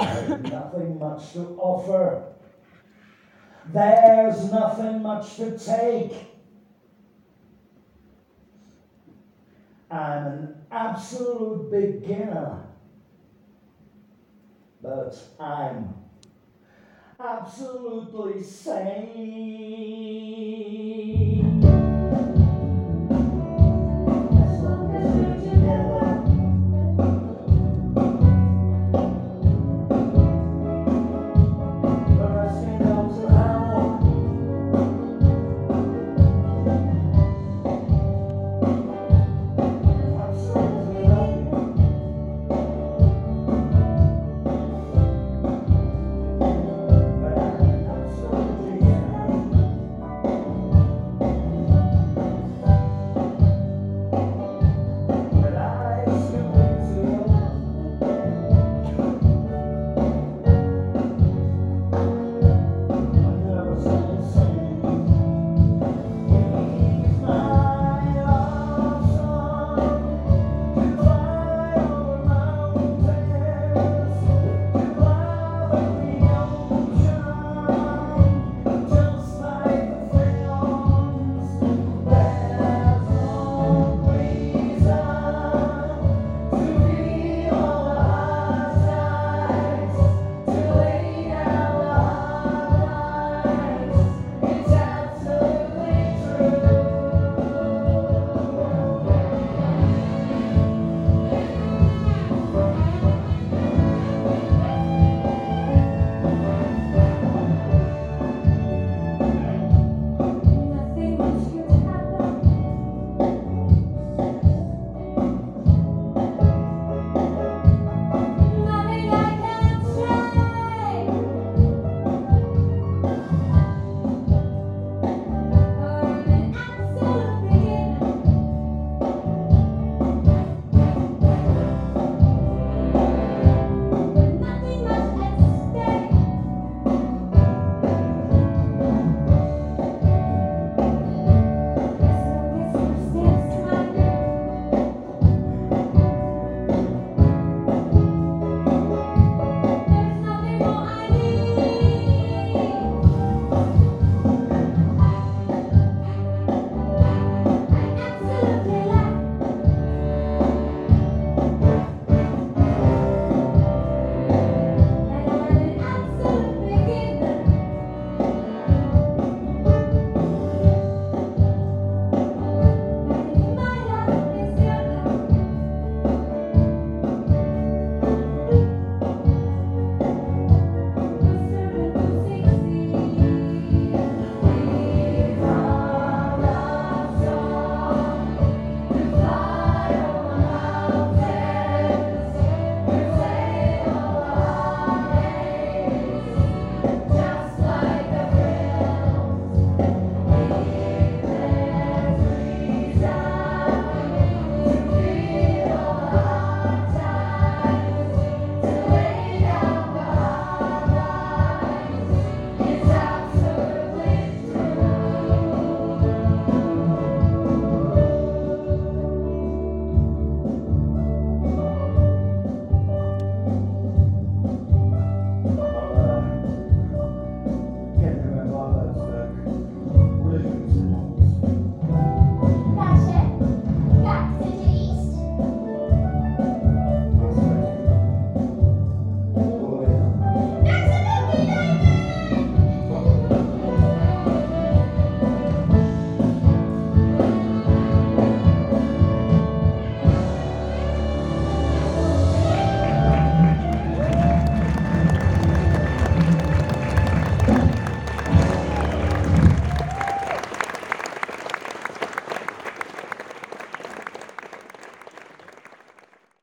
I've nothing much to offer. There's nothing much to take. I'm an absolute beginner, but I'm absolutely sane.